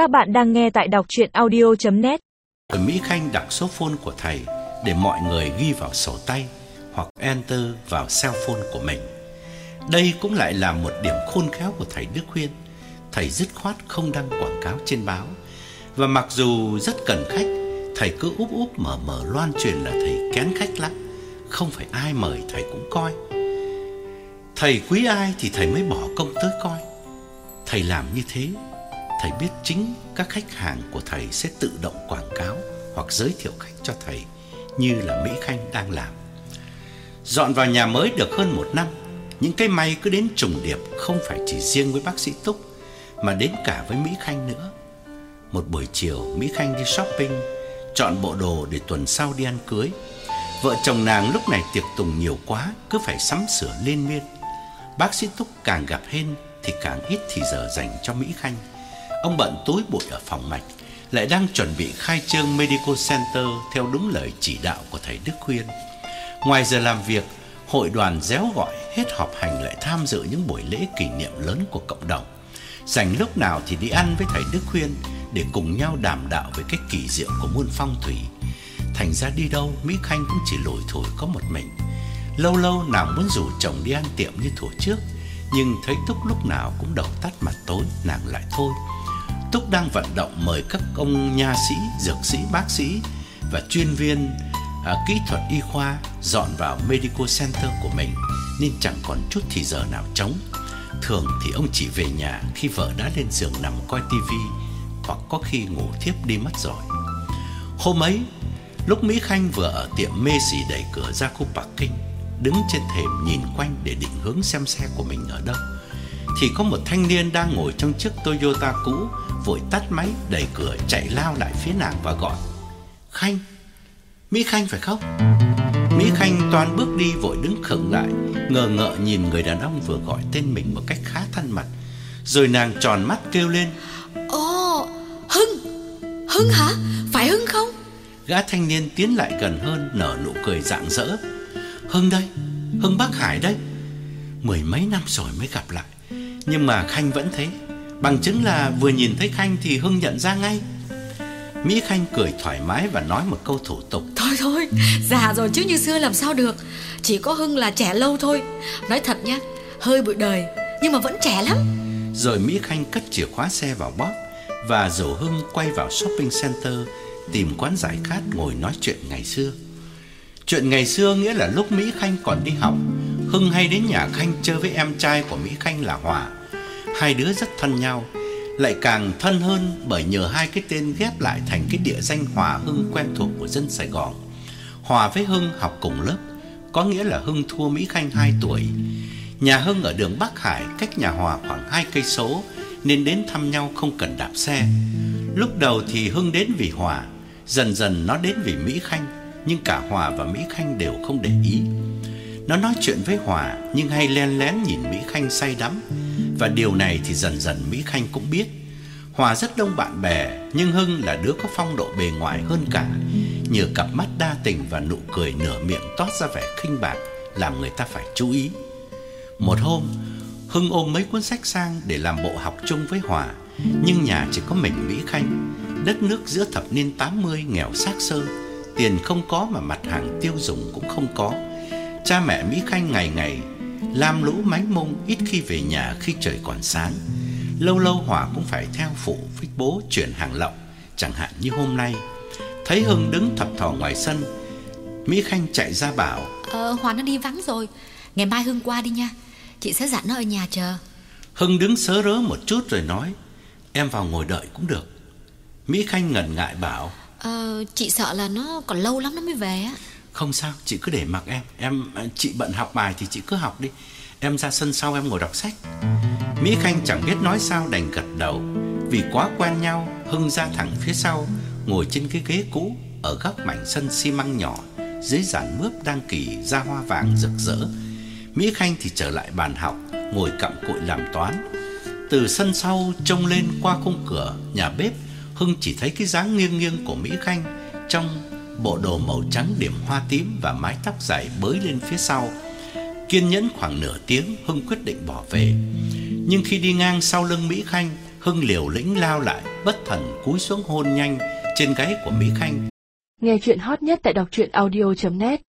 Các bạn đang nghe tại đọc chuyện audio.net Mỹ Khanh đặt số phone của thầy để mọi người ghi vào sổ tay hoặc enter vào cell phone của mình. Đây cũng lại là một điểm khôn khéo của thầy Đức Khuyên. Thầy dứt khoát không đăng quảng cáo trên báo. Và mặc dù rất cần khách, thầy cứ úp úp mở mở loan truyền là thầy kén khách lắm. Không phải ai mời thầy cũng coi. Thầy quý ai thì thầy mới bỏ công tới coi. Thầy làm như thế, thầy biết chính các khách hàng của thầy sẽ tự động quảng cáo hoặc giới thiệu khách cho thầy như là Mỹ Khanh đang làm. Dọn vào nhà mới được hơn một năm, những cái may cứ đến trùng điệp không phải chỉ riêng với bác sĩ Túc mà đến cả với Mỹ Khanh nữa. Một buổi chiều, Mỹ Khanh đi shopping, chọn bộ đồ để tuần sau đi ăn cưới. Vợ chồng nàng lúc này tiệc tùng nhiều quá, cứ phải sắm sửa liên miên. Bác sĩ Túc càng gặp hên thì càng ít thì giờ dành cho Mỹ Khanh. Ông bận tối bụi ở phòng mạch, lại đang chuẩn bị khai trương Medical Center theo đúng lời chỉ đạo của thầy Đức Khuyên. Ngoài giờ làm việc, hội đoàn réo gọi hết họp hành lại tham dự những buổi lễ kỷ niệm lớn của cộng đồng. Dành lúc nào thì đi ăn với thầy Đức Khuyên để cùng nhau đàm đạo về cái kỳ diệu của môn phong thủy. Thành ra đi đâu Mỹ Khanh cũng chỉ lủi thủi có một mình. Lâu lâu nàng muốn rủ chồng đi ăn tiệm như thuở trước, nhưng thấy Túc lúc nào cũng đầu tắt mặt tối, nàng lại thôi. Túc đang vận động mời các ông nha sĩ, dược sĩ, bác sĩ và chuyên viên à, kỹ thuật y khoa dọn vào medical center của mình nên chẳng còn chút thì giờ nào trống. Thường thì ông chỉ về nhà khi vợ đã lên giường nằm coi tivi hoặc có khi ngủ thiếp đi mất rồi. Hôm ấy, lúc Mỹ Khanh vừa ở tiệm mê xỉ đẩy cửa ra khu parking, đứng trên thềm nhìn quanh để định hướng xem xe của mình ở đâu, thì có một thanh niên đang ngồi trong chiếc Toyota cũ vội tắt máy đẩy cửa chạy lao lại phía nàng và gọi: "Khanh, Mỹ Khanh phải không?" Mỹ Khanh toan bước đi vội đứng khựng lại, ngờ ngợ nhìn người đàn ông vừa gọi tên mình một cách khá thân mật. Rồi nàng tròn mắt kêu lên, Ồ, Hưng Hưng hả? Phải Hưng không? gã thanh niên tiến lại gần hơn nở nụ cười rạng rỡ. Hưng đây, Hưng Bắc Hải đây. Mười mấy năm rồi mới gặp lại, nhưng mà Khanh vẫn thế. Bằng chứng là vừa nhìn thấy Khanh thì Hưng nhận ra ngay. Mỹ Khanh cười thoải mái và nói một câu thủ tục. Thôi thôi, già rồi chứ như xưa làm sao được Chỉ có Hưng là trẻ lâu thôi Nói thật nhá, hơi bụi đời Nhưng mà vẫn trẻ lắm Rồi Mỹ Khanh cất chìa khóa xe vào bóp và rủ Hưng quay vào shopping center tìm quán giải khát ngồi nói chuyện ngày xưa. Chuyện ngày xưa nghĩa là lúc Mỹ Khanh còn đi học, Hưng hay đến nhà Khanh chơi với em trai của Mỹ Khanh là Hòa. Hai đứa rất thân nhau, lại càng thân hơn bởi nhờ hai cái tên ghép lại thành cái địa danh Hòa Hưng quen thuộc của dân Sài Gòn. Hòa với Hưng học cùng lớp, có nghĩa là Hưng thua Mỹ Khanh 2 tuổi. Nhà Hưng ở đường Bắc Hải, cách nhà Hòa khoảng 2 cây số nên đến thăm nhau không cần đạp xe. Lúc đầu thì Hưng đến vì Hòa, dần dần nó đến vì Mỹ Khanh, nhưng cả Hòa và Mỹ Khanh đều không để ý. Nó nói chuyện với Hòa nhưng hay len lén nhìn Mỹ Khanh say đắm, và điều này thì dần dần Mỹ Khanh cũng biết. Hòa rất đông bạn bè, nhưng Hưng là đứa có phong độ bề ngoài hơn cả, nhờ cặp mắt đa tình và nụ cười nửa miệng toát ra vẻ khinh bạc làm người ta phải chú ý. Một hôm, Hưng ôm mấy cuốn sách sang để làm bộ học chung với Hòa, nhưng nhà chỉ có mình Mỹ Khanh. Đất nước giữa thập niên 80 nghèo xác xơ, tiền không có mà mặt hàng tiêu dùng cũng không có. Cha mẹ Mỹ Khanh ngày ngày lam lũ mánh mông ít khi về nhà khi trời còn sáng. Lâu lâu Hòa cũng phải theo phụ với bố chuyển hàng lậu, chẳng hạn như hôm nay. Thấy Hưng đứng thập thò ngoài sân, Mỹ Khanh chạy ra bảo: Ờ, Hoàn nó đi vắng rồi. Ngày mai Hưng qua đi nha. Chị sẽ dặn nó ở nhà chờ. Hưng đứng sớ rớ một chút rồi nói Em vào ngồi đợi cũng được. Mỹ Khanh ngần ngại bảo Ờ, chị sợ là nó còn lâu lắm nó mới về á không sao, chị cứ để mặc em. Em à, Chị bận học bài thì chị cứ học đi. Em ra sân sau em ngồi đọc sách. Mỹ Khanh chẳng biết nói sao đành gật đầu. Vì quá quen nhau, Hưng ra thẳng phía sau, Ngồi trên cái ghế cũ Ở góc mảnh sân xi măng nhỏ, Dưới giàn mướp đang kỳ ra hoa vàng rực rỡ. Mỹ Khanh thì trở lại bàn học, Ngồi cặm cụi làm toán. Từ sân sau trông lên qua khung cửa, nhà bếp, Hưng chỉ thấy cái dáng nghiêng nghiêng của Mỹ Khanh Trong bộ đồ màu trắng điểm hoa tím Và mái tóc dài bới lên phía sau. Kiên nhẫn khoảng nửa tiếng Hưng quyết định bỏ về. Nhưng khi đi ngang sau lưng Mỹ Khanh Hưng liều lĩnh lao lại, bất thần cúi xuống hôn nhanh trên gáy của Mỹ Khanh. Nghe chuyện hot nhất tại đọc truyện audio.net